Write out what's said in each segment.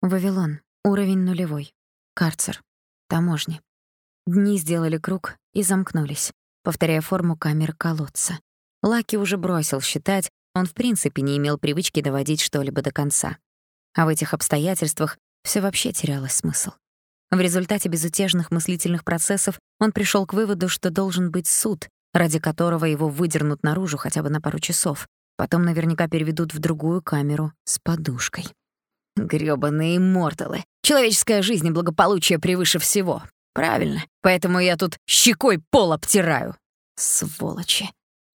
Вавилон. Уровень нулевой. Карцер. Таможни. Дни сделали круг и замкнулись, повторяя форму камер колодца. Лаки уже бросил считать, он в принципе не имел привычки доводить что-либо до конца. А в этих обстоятельствах все вообще теряло смысл. В результате безутешных мыслительных процессов он пришел к выводу, что должен быть суд, ради которого его выдернут наружу хотя бы на пару часов. Потом наверняка переведут в другую камеру с подушкой. Грёбаные морталы. Человеческая жизнь и благополучие превыше всего. Правильно. Поэтому я тут щекой пол обтираю. Сволочи.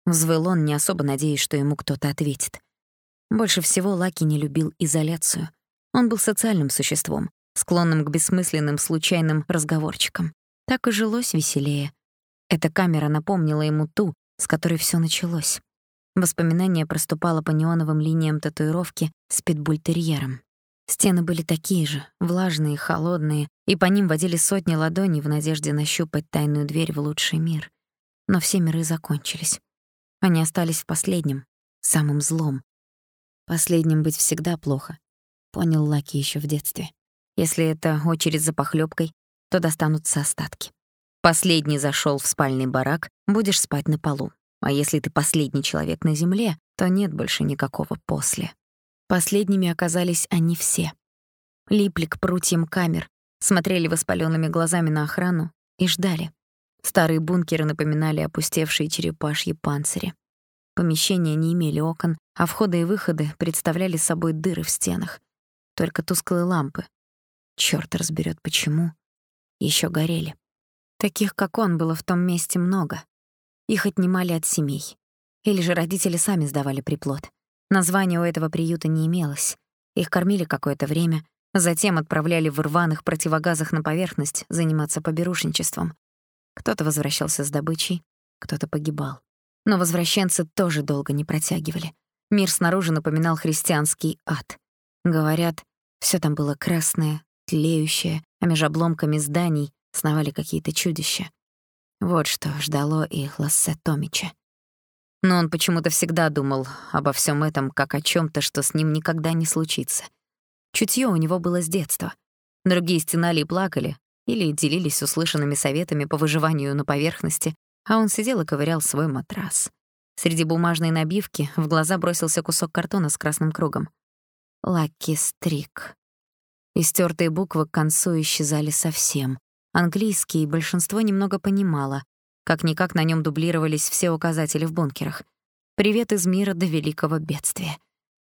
Взвыл он, не особо надеясь, что ему кто-то ответит. Больше всего Лаки не любил изоляцию. Он был социальным существом, склонным к бессмысленным случайным разговорчикам. Так и жилось веселее. Эта камера напомнила ему ту, с которой все началось. Воспоминание проступало по неоновым линиям татуировки с питбультерьером. Стены были такие же, влажные, холодные, и по ним водили сотни ладоней в надежде нащупать тайную дверь в лучший мир. Но все миры закончились. Они остались в последнем, самом злом. Последним быть всегда плохо, понял Лаки еще в детстве. Если это очередь за похлебкой, то достанутся остатки. Последний зашел в спальный барак, будешь спать на полу. А если ты последний человек на земле, то нет больше никакого после. Последними оказались они все. Липли к прутьям камер, смотрели воспаленными глазами на охрану и ждали. Старые бункеры напоминали опустевшие черепашьи панцири. Помещения не имели окон, а входы и выходы представляли собой дыры в стенах. Только тусклые лампы. Чёрт разберёт почему. Ещё горели. Таких, как он, было в том месте много. Их отнимали от семей. Или же родители сами сдавали приплод. Названия у этого приюта не имелось. Их кормили какое-то время, затем отправляли в рваных противогазах на поверхность заниматься поберушничеством. Кто-то возвращался с добычей, кто-то погибал. Но возвращенцы тоже долго не протягивали. Мир снаружи напоминал христианский ад. Говорят, все там было красное, тлеющее, а между обломками зданий сновали какие-то чудища. Вот что ждало и Лассе Томича. Но он почему-то всегда думал обо всем этом как о чем то что с ним никогда не случится. Чутье у него было с детства. Другие стенали и плакали, или делились услышанными советами по выживанию на поверхности, а он сидел и ковырял свой матрас. Среди бумажной набивки в глаза бросился кусок картона с красным кругом. «Лаки Стрик». Истертые буквы к концу исчезали совсем. Английский большинство немного понимало. Как-никак на нем дублировались все указатели в бункерах. «Привет из мира до великого бедствия».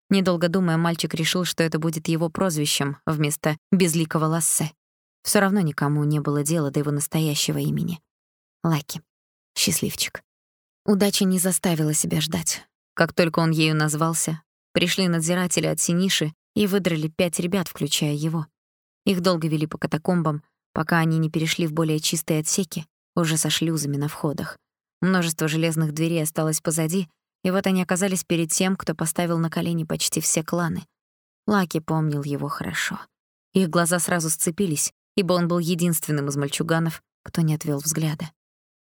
Недолго думая, мальчик решил, что это будет его прозвищем вместо безликого Лассе. Все равно никому не было дела до его настоящего имени. Лаки. Счастливчик. Удача не заставила себя ждать. Как только он ею назвался, пришли надзиратели от Синиши и выдрали пять ребят, включая его. Их долго вели по катакомбам, пока они не перешли в более чистые отсеки, уже со шлюзами на входах. Множество железных дверей осталось позади, и вот они оказались перед тем, кто поставил на колени почти все кланы. Лаки помнил его хорошо. Их глаза сразу сцепились, ибо он был единственным из мальчуганов, кто не отвел взгляда.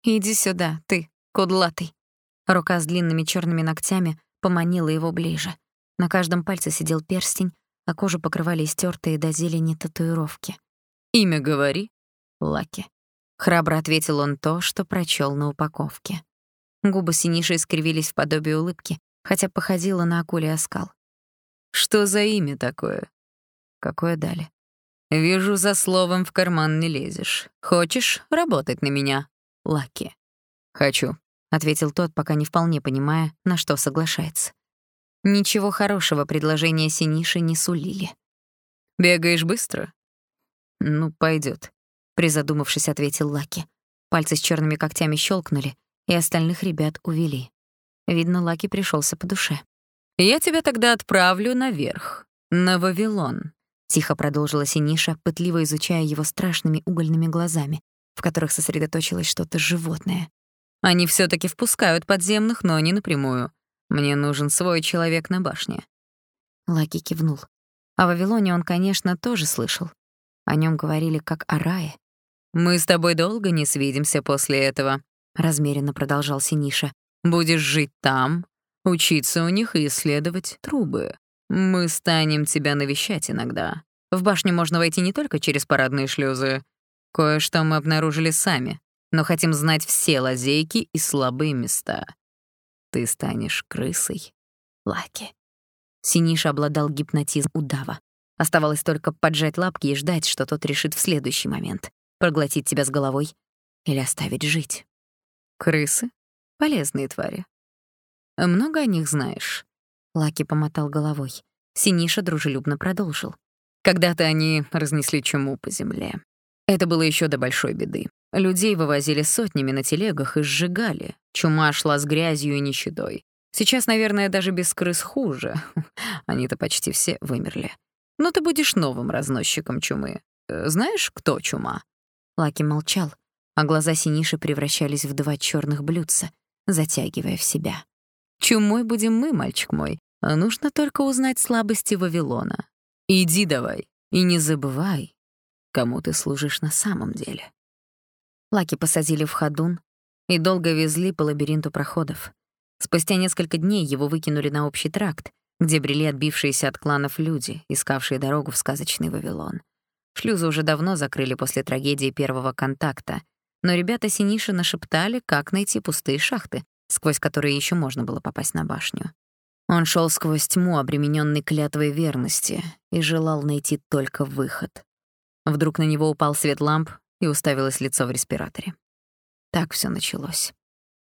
«Иди сюда, ты, кудлатый». Рука с длинными черными ногтями поманила его ближе. На каждом пальце сидел перстень, а кожу покрывали истертые до зелени татуировки. «Имя говори». «Лаки». Храбро ответил он то, что прочел на упаковке. Губы Синиши искривились в подобие улыбки, хотя походило на акулий оскал. «Что за имя такое?» «Какое дали?» «Вижу, за словом в карман не лезешь. Хочешь работать на меня, Лаки?» «Хочу», — ответил тот, пока не вполне понимая, на что соглашается. Ничего хорошего предложения Синиши не сулили. «Бегаешь быстро?» «Ну, пойдет, призадумавшись, ответил Лаки. Пальцы с черными когтями щелкнули, и остальных ребят увели. Видно, Лаки пришелся по душе. «Я тебя тогда отправлю наверх, на Вавилон», Тихо продолжила Синиша, пытливо изучая его страшными угольными глазами, в которых сосредоточилось что-то животное. «Они все таки впускают подземных, но не напрямую. Мне нужен свой человек на башне». Лаки кивнул. О Вавилоне он, конечно, тоже слышал. О нем говорили как о рае. «Мы с тобой долго не свидимся после этого», — размеренно продолжал Синиша. «Будешь жить там, учиться у них и исследовать трубы. Мы станем тебя навещать иногда. В башню можно войти не только через парадные шлюзы. Кое-что мы обнаружили сами, но хотим знать все лазейки и слабые места. Ты станешь крысой, Лаки. Синиша обладал гипнотизм удава. Оставалось только поджать лапки и ждать, что тот решит в следующий момент — проглотить тебя с головой или оставить жить. Крысы — полезные твари. Много о них знаешь? Лаки помотал головой. Синиша дружелюбно продолжил. Когда-то они разнесли чуму по земле. Это было еще до большой беды. Людей вывозили сотнями на телегах и сжигали. Чума шла с грязью и нищетой. Сейчас, наверное, даже без крыс хуже. Они-то почти все вымерли. Но ты будешь новым разносчиком чумы. Э, знаешь, кто чума?» Лаки молчал, а глаза Синиши превращались в два черных блюдца, затягивая в себя. «Чумой будем мы, мальчик мой. А нужно только узнать слабости Вавилона. Иди давай, и не забывай, кому ты служишь на самом деле». Лаки посадили в ходун и долго везли по лабиринту проходов. Спустя несколько дней его выкинули на общий тракт, где брели отбившиеся от кланов люди, искавшие дорогу в сказочный Вавилон. Шлюзы уже давно закрыли после трагедии первого контакта, но ребята Синиши нашептали, как найти пустые шахты, сквозь которые еще можно было попасть на башню. Он шел сквозь тьму, обремененный клятвой верности, и желал найти только выход. Вдруг на него упал свет ламп, и уставилось лицо в респираторе. Так все началось.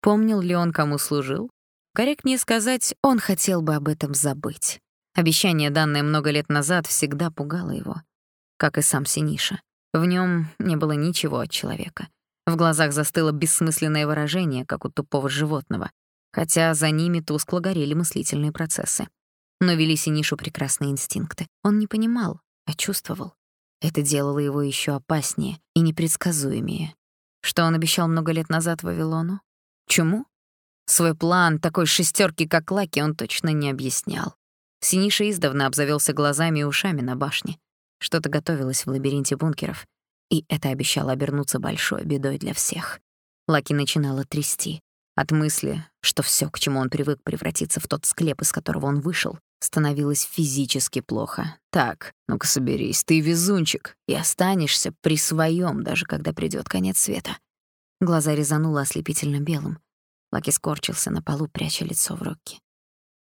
Помнил ли он, кому служил? Корректнее сказать, он хотел бы об этом забыть. Обещание, данное много лет назад, всегда пугало его. Как и сам Синиша. В нем не было ничего от человека. В глазах застыло бессмысленное выражение, как у тупого животного, хотя за ними тускло горели мыслительные процессы. Но вели Синишу прекрасные инстинкты. Он не понимал, а чувствовал. Это делало его еще опаснее и непредсказуемее. Что он обещал много лет назад Вавилону? Чему? Свой план такой шестерки, как Лаки, он точно не объяснял. Синиша издавна обзавелся глазами и ушами на башне. Что-то готовилось в лабиринте бункеров, и это обещало обернуться большой бедой для всех. Лаки начинала трясти. От мысли, что все, к чему он привык превратиться в тот склеп, из которого он вышел, становилось физически плохо. Так, ну-ка соберись, ты везунчик, и останешься при своем, даже когда придет конец света. Глаза резануло ослепительно белым. Лаки скорчился на полу, пряча лицо в руки.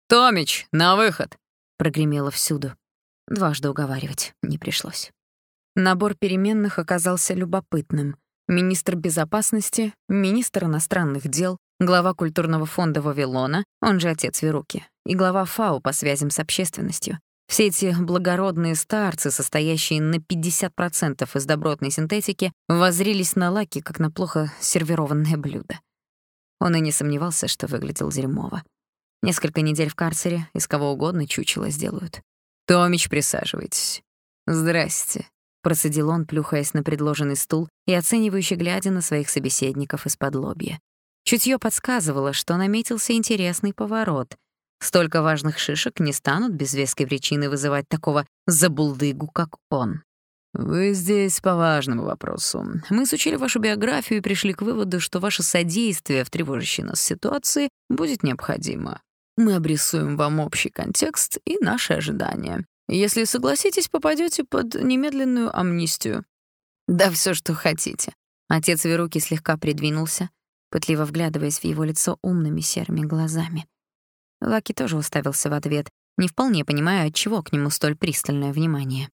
«Томич, на выход!» — прогремело всюду. Дважды уговаривать не пришлось. Набор переменных оказался любопытным. Министр безопасности, министр иностранных дел, глава культурного фонда Вавилона, он же отец Веруки, и глава ФАУ по связям с общественностью. Все эти благородные старцы, состоящие на 50% из добротной синтетики, воззрились на Лаки, как на плохо сервированное блюдо. Он и не сомневался, что выглядел дерьмово. Несколько недель в карцере из кого угодно чучело сделают. «Томич, присаживайтесь». «Здрасте», — процедил он, плюхаясь на предложенный стул и оценивающе глядя на своих собеседников из-под лобья. Чутье подсказывало, что наметился интересный поворот. Столько важных шишек не станут без веской причины вызывать такого забулдыгу, как он. «Вы здесь по важному вопросу. Мы изучили вашу биографию и пришли к выводу, что ваше содействие в тревожащей нас ситуации будет необходимо. Мы обрисуем вам общий контекст и наши ожидания. Если согласитесь, попадете под немедленную амнистию». «Да все, что хотите». Отец Веруки слегка придвинулся, пытливо вглядываясь в его лицо умными серыми глазами. Лаки тоже уставился в ответ, не вполне понимая, отчего к нему столь пристальное внимание.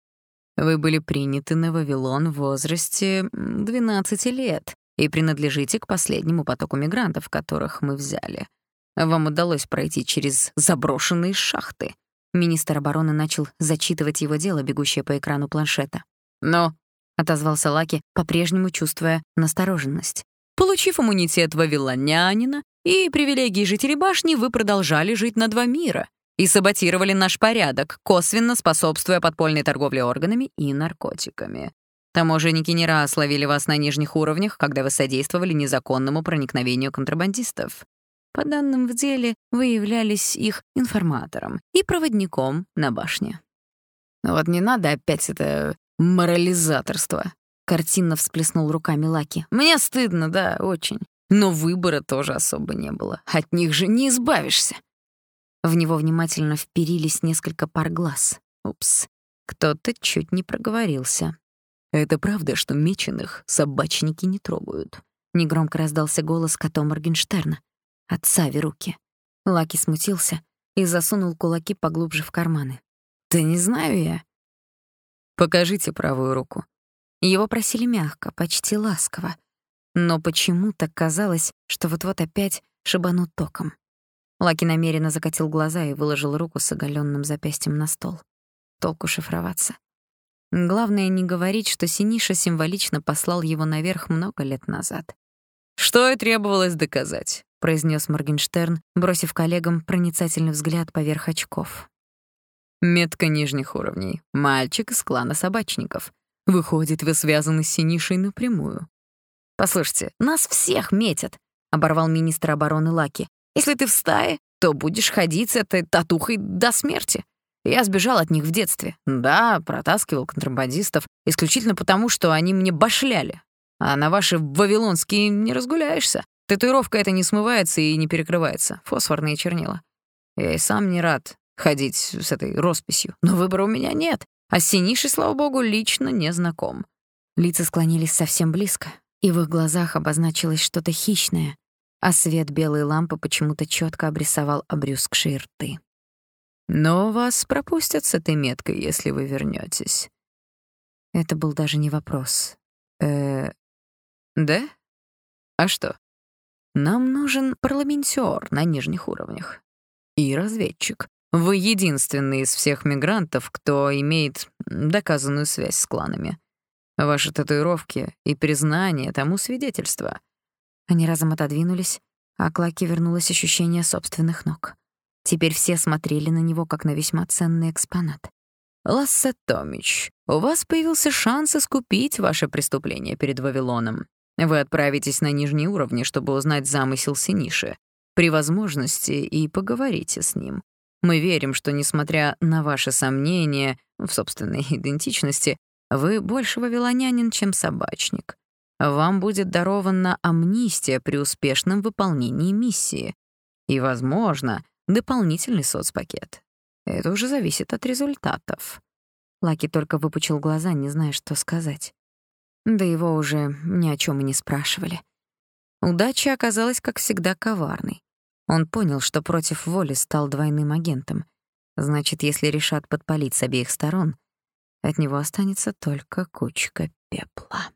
Вы были приняты на Вавилон в возрасте 12 лет и принадлежите к последнему потоку мигрантов, которых мы взяли. Вам удалось пройти через заброшенные шахты. Министр обороны начал зачитывать его дело, бегущее по экрану планшета. «Но», — отозвался Лаки, по-прежнему чувствуя настороженность. «Получив иммунитет вавилонянина и привилегии жителей башни, вы продолжали жить на два мира и саботировали наш порядок, косвенно способствуя подпольной торговле органами и наркотиками. Таможенники не раз ловили вас на нижних уровнях, когда вы содействовали незаконному проникновению контрабандистов. По данным в деле, вы являлись их информатором и проводником на башне. Вот не надо опять это морализаторство. Картинно всплеснул руками Лаки. Мне стыдно, да, очень. Но выбора тоже особо не было. От них же не избавишься. В него внимательно вперились несколько пар глаз. Упс. Кто-то чуть не проговорился. «Это правда, что меченых собачники не трогают?» Негромко раздался голос кота Моргенштерна. Отца руки. Лаки смутился и засунул кулаки поглубже в карманы. «Да не знаю я». «Покажите правую руку». Его просили мягко, почти ласково. Но почему-то казалось, что вот-вот опять шибанут током. Лаки намеренно закатил глаза и выложил руку с оголенным запястьем на стол. Толку шифроваться. Главное не говорить, что Синиша символично послал его наверх много лет назад. «Что и требовалось доказать», — произнес Моргенштерн, бросив коллегам проницательный взгляд поверх очков. «Метка нижних уровней. Мальчик из клана собачников. Выходит, вы связаны с Синишей напрямую». «Послушайте, нас всех метят», — оборвал министр обороны Лаки. «Если ты в стае, то будешь ходить с этой татухой до смерти. Я сбежал от них в детстве. Да, протаскивал контрабандистов исключительно потому, что они мне башляли. А на ваши вавилонские не разгуляешься. Татуировка эта не смывается и не перекрывается. Фосфорные чернила. Я и сам не рад ходить с этой росписью. Но выбора у меня нет. А с Синишей, слава богу, лично не знаком. Лица склонились совсем близко, и в их глазах обозначилось что-то хищное, а свет белой лампы почему-то четко обрисовал обрюзгшие рты. Но вас пропустят с этой меткой, если вы вернетесь. Это был даже не вопрос. Э, да? А что? Нам нужен парламентер на нижних уровнях. И разведчик. Вы единственный из всех мигрантов, кто имеет доказанную связь с кланами. Ваши татуировки и признание тому свидетельства. Они разом отодвинулись, а Клаки вернулось ощущение собственных ног. Теперь все смотрели на него, как на весьма ценный экспонат. «Лассе Томич, у вас появился шанс искупить ваше преступление перед Вавилоном. Вы отправитесь на нижние уровни, чтобы узнать замысел Синиши. При возможности и поговорите с ним. Мы верим, что, несмотря на ваши сомнения в собственной идентичности, вы больше вавилонянин, чем собачник. Вам будет дарована амнистия при успешном выполнении миссии. И, возможно, дополнительный соцпакет. Это уже зависит от результатов. Лаки только выпучил глаза, не зная, что сказать. Да его уже ни о чем и не спрашивали. Удача оказалась, как всегда, коварной. Он понял, что против воли стал двойным агентом. Значит, если решат подпалить с обеих сторон, от него останется только кучка пепла.